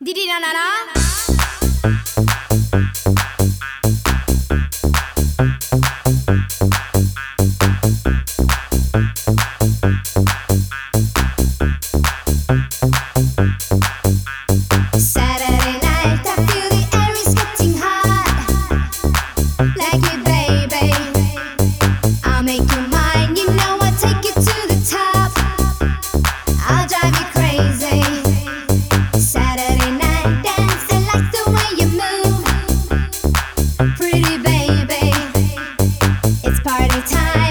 Didi na na na. time.